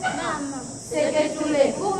Mamma. Siete sulle fume